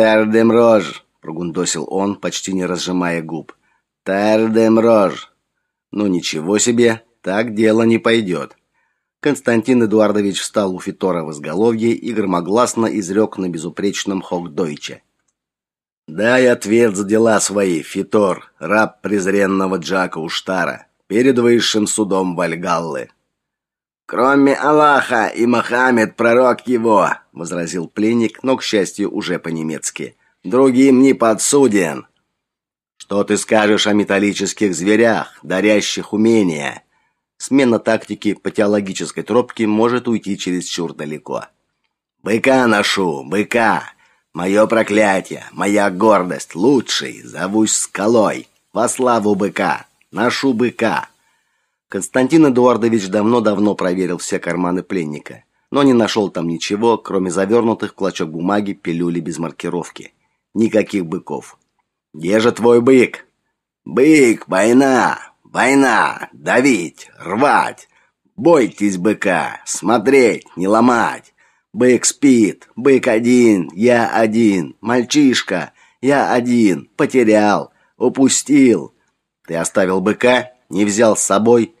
Тердемрож!» – прогундосил он, почти не разжимая губ. «Тердемрож!» «Ну ничего себе, так дело не пойдет». Константин Эдуардович встал у Фитора в изголовье и громогласно изрек на безупречном хокдойче. «Дай ответ за дела свои, Фитор, раб презренного Джака Уштара, перед высшим судом Вальгаллы». «Кроме Аллаха и Мохаммед, пророк его», — возразил пленник, но, к счастью, уже по-немецки. «Другим не подсуден». «Что ты скажешь о металлических зверях, дарящих умения?» Смена тактики по теологической тропке может уйти чересчур далеко. «Быка ношу, быка! Мое проклятие, моя гордость, лучший, зовусь скалой, во славу быка, ношу быка!» Константин Эдуардович давно-давно проверил все карманы пленника, но не нашел там ничего, кроме завернутых в клочок бумаги пилюли без маркировки. Никаких быков. «Где же твой бык?» «Бык, война! Война! Давить! Рвать! Бойтесь быка! Смотреть, не ломать! Бык спит! Бык один! Я один! Мальчишка! Я один! Потерял! Упустил!» «Ты оставил быка? Не взял с собой?»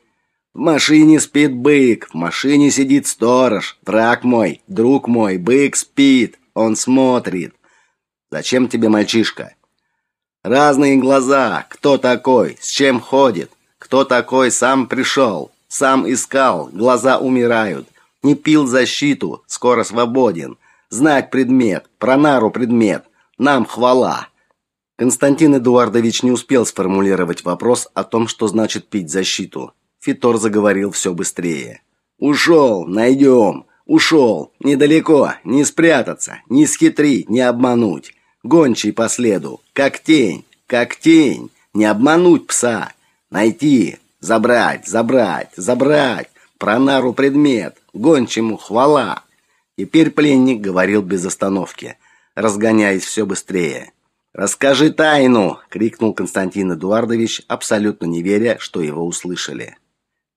В машине спит бык, в машине сидит сторож, враг мой, друг мой, бык спит, он смотрит. Зачем тебе мальчишка? Разные глаза, кто такой, с чем ходит, кто такой сам пришел, сам искал, глаза умирают. Не пил защиту, скоро свободен. Знать предмет, про нару предмет, нам хвала. Константин Эдуардович не успел сформулировать вопрос о том, что значит пить защиту. Фитор заговорил все быстрее. «Ушел, найдем! Ушел! Недалеко, не спрятаться, не схитрить, не обмануть. Гончий по следу, как тень, как тень, не обмануть пса. Найти, забрать, забрать, забрать. Про нару предмет, гончему хвала». Теперь пленник говорил без остановки, разгоняясь все быстрее. «Расскажи тайну!» — крикнул Константин Эдуардович, абсолютно не веря, что его услышали.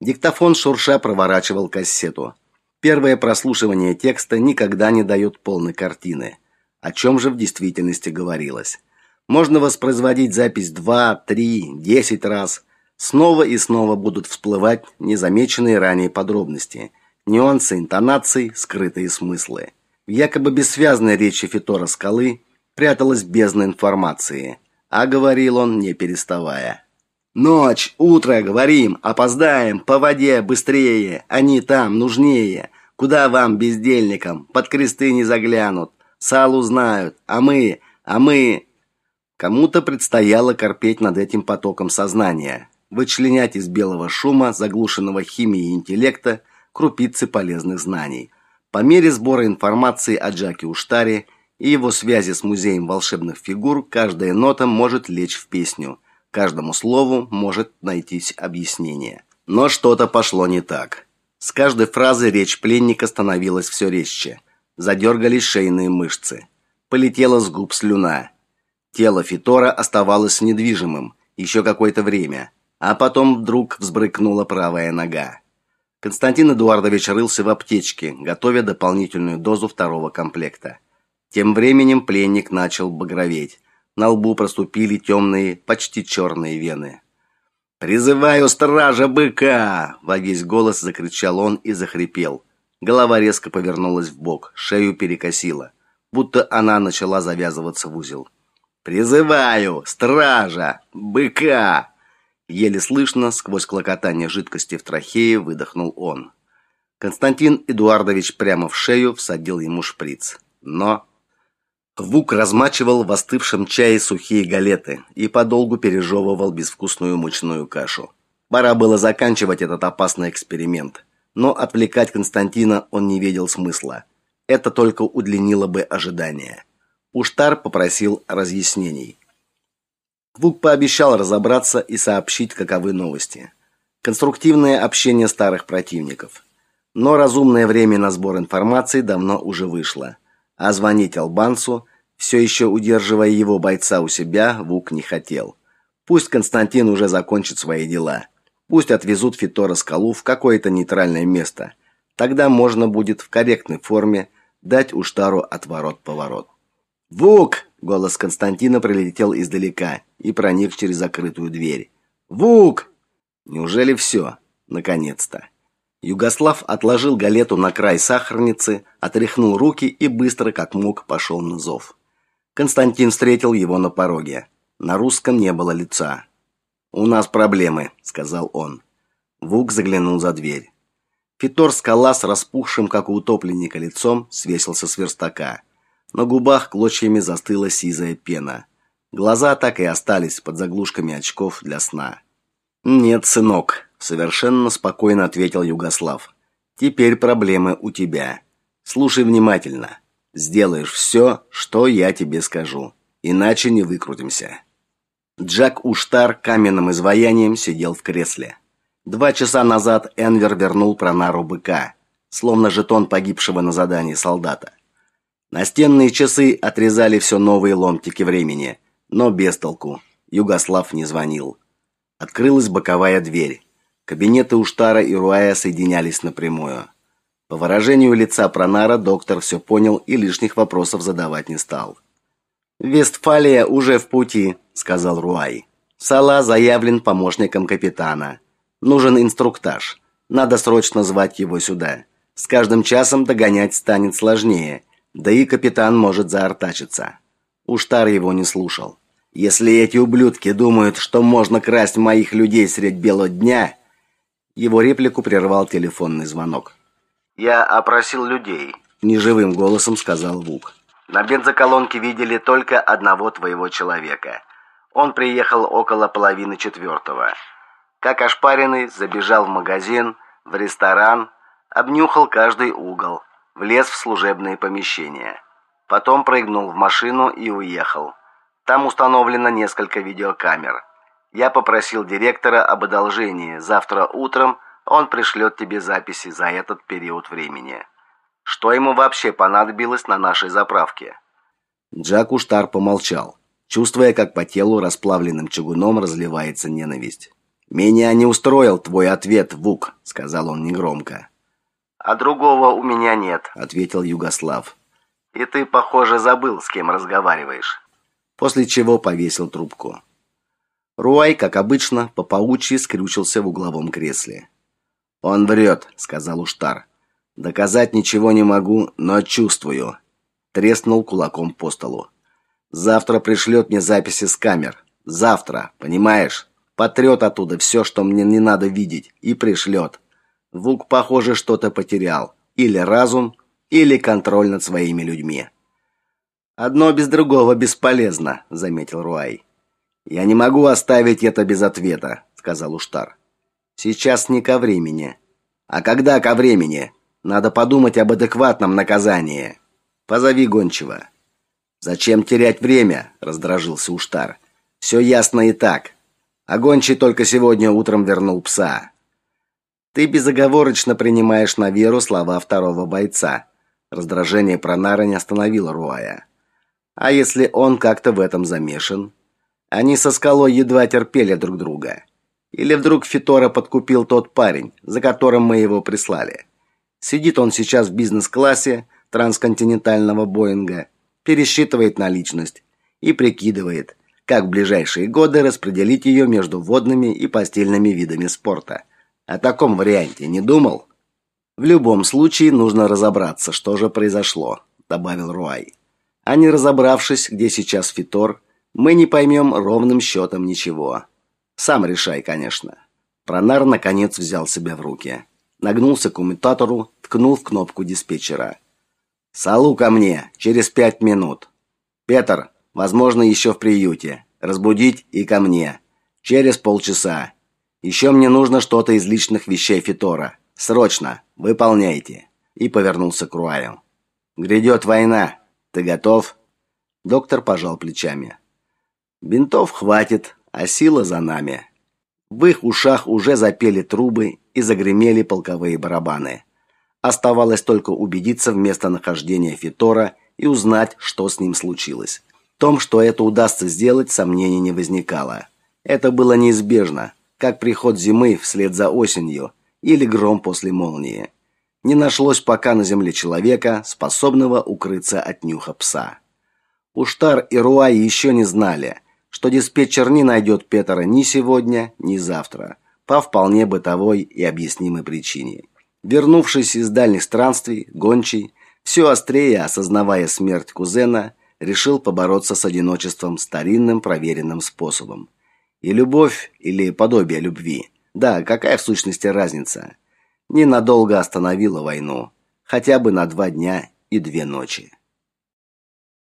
Диктофон шурша проворачивал кассету. Первое прослушивание текста никогда не дает полной картины. О чем же в действительности говорилось? Можно воспроизводить запись два, три, десять раз. Снова и снова будут всплывать незамеченные ранее подробности, нюансы интонаций, скрытые смыслы. В якобы бессвязной речи Фитора Скалы пряталась бездна информации, а говорил он не переставая. Ночь, утро, говорим, опоздаем, по воде, быстрее, они там, нужнее. Куда вам, бездельникам, под кресты не заглянут, салу знают, а мы, а мы... Кому-то предстояло корпеть над этим потоком сознания, вычленять из белого шума, заглушенного химией интеллекта, крупицы полезных знаний. По мере сбора информации о Джаке Уштаре и его связи с музеем волшебных фигур, каждая нота может лечь в песню – Каждому слову может найтись объяснение. Но что-то пошло не так. С каждой фразы речь пленника становилась все резче. Задергались шейные мышцы. Полетела с губ слюна. Тело Фитора оставалось недвижимым еще какое-то время, а потом вдруг взбрыкнула правая нога. Константин Эдуардович рылся в аптечке, готовя дополнительную дозу второго комплекта. Тем временем пленник начал багроветь. На лбу проступили темные, почти черные вены. «Призываю стража быка!» Во весь голос закричал он и захрипел. Голова резко повернулась в бок, шею перекосила, будто она начала завязываться в узел. «Призываю стража быка!» Еле слышно, сквозь клокотание жидкости в трахее, выдохнул он. Константин Эдуардович прямо в шею всадил ему шприц. Но Вук размачивал в остывшем чае сухие галеты и подолгу пережевывал безвкусную мучную кашу. Пора было заканчивать этот опасный эксперимент, но отвлекать Константина он не видел смысла. Это только удлинило бы ожидания. Уштар попросил разъяснений. Вук пообещал разобраться и сообщить, каковы новости. Конструктивное общение старых противников. Но разумное время на сбор информации давно уже вышло а звонить албанцу, все еще удерживая его бойца у себя, Вук не хотел. Пусть Константин уже закончит свои дела. Пусть отвезут Фитора Скалу в какое-то нейтральное место. Тогда можно будет в корректной форме дать Уштару отворот-поворот. «Вук!» – Голос Константина прилетел издалека и проник через закрытую дверь. «Вук!» Неужели все? Наконец-то. Югослав отложил галету на край сахарницы, отряхнул руки и быстро, как мог, пошел на зов. Константин встретил его на пороге. На русском не было лица. «У нас проблемы», — сказал он. Вук заглянул за дверь. Фитор скала с распухшим, как у утопленника, лицом свесился с верстака. На губах клочьями застыла сизая пена. Глаза так и остались под заглушками очков для сна. «Нет, сынок», — совершенно спокойно ответил Югослав. «Теперь проблемы у тебя. Слушай внимательно. Сделаешь все, что я тебе скажу. Иначе не выкрутимся». Джак Уштар каменным изваянием сидел в кресле. Два часа назад Энвер вернул пронару быка, словно жетон погибшего на задании солдата. Настенные часы отрезали все новые ломтики времени, но без толку. Югослав не звонил. Открылась боковая дверь. Кабинеты Уштара и Руая соединялись напрямую. По выражению лица Пронара доктор все понял и лишних вопросов задавать не стал. «Вестфалия уже в пути», — сказал Руай. «Сала заявлен помощником капитана. Нужен инструктаж. Надо срочно звать его сюда. С каждым часом догонять станет сложнее, да и капитан может заортачиться». Уштар его не слушал. Если эти ублюдки думают, что можно красть моих людей средь бела дня, его реплику прервал телефонный звонок. Я опросил людей, неживым голосом сказал Вук. На бензоколонке видели только одного твоего человека. Он приехал около половины четвертого. Как ошпаренный, забежал в магазин, в ресторан, обнюхал каждый угол, влез в служебные помещения. Потом прыгнул в машину и уехал. Там установлено несколько видеокамер. Я попросил директора об одолжении. Завтра утром он пришлет тебе записи за этот период времени. Что ему вообще понадобилось на нашей заправке? Джак Уштар помолчал, чувствуя, как по телу расплавленным чугуном разливается ненависть. «Меня не устроил твой ответ, Вук», — сказал он негромко. «А другого у меня нет», — ответил Югослав. «И ты, похоже, забыл, с кем разговариваешь» после чего повесил трубку. Руай, как обычно, по паучьи скрючился в угловом кресле. «Он врет», — сказал Уштар. «Доказать ничего не могу, но чувствую». Треснул кулаком по столу. «Завтра пришлет мне записи с камер. Завтра, понимаешь? Потрет оттуда все, что мне не надо видеть, и пришлет. Вук, похоже, что-то потерял. Или разум, или контроль над своими людьми. Одно без другого бесполезно, заметил Руай. Я не могу оставить это без ответа, сказал Уштар. Сейчас не ко времени. А когда ко времени? Надо подумать об адекватном наказании. Позови гончего. Зачем терять время? раздражился Уштар. Все ясно и так. А гончий только сегодня утром вернул пса. Ты безоговорочно принимаешь на веру слова второго бойца. Раздражение Пронара не остановило Руая. А если он как-то в этом замешан? Они со скалой едва терпели друг друга. Или вдруг Фитора подкупил тот парень, за которым мы его прислали? Сидит он сейчас в бизнес-классе трансконтинентального Боинга, пересчитывает наличность и прикидывает, как в ближайшие годы распределить ее между водными и постельными видами спорта. О таком варианте не думал? В любом случае нужно разобраться, что же произошло, добавил Руай. А не разобравшись, где сейчас Фитор, мы не поймем ровным счетом ничего. Сам решай, конечно. Пронар наконец взял себя в руки. Нагнулся к коммутатору, ткнул в кнопку диспетчера. «Салу ко мне, через пять минут. Петр, возможно, еще в приюте. Разбудить и ко мне. Через полчаса. Еще мне нужно что-то из личных вещей Фитора. Срочно, выполняйте». И повернулся к Руаю. «Грядет война, ты готов? Доктор пожал плечами. Бинтов хватит, а сила за нами. В их ушах уже запели трубы и загремели полковые барабаны. Оставалось только убедиться в местонахождении Фитора и узнать, что с ним случилось. В том, что это удастся сделать, сомнений не возникало. Это было неизбежно, как приход зимы вслед за осенью или гром после молнии не нашлось пока на земле человека, способного укрыться от нюха пса. Уштар и Руай еще не знали, что диспетчер не найдет Петра ни сегодня, ни завтра, по вполне бытовой и объяснимой причине. Вернувшись из дальних странствий, Гончий, все острее осознавая смерть кузена, решил побороться с одиночеством старинным проверенным способом. И любовь или подобие любви, да, какая в сущности разница, ненадолго остановила войну, хотя бы на два дня и две ночи.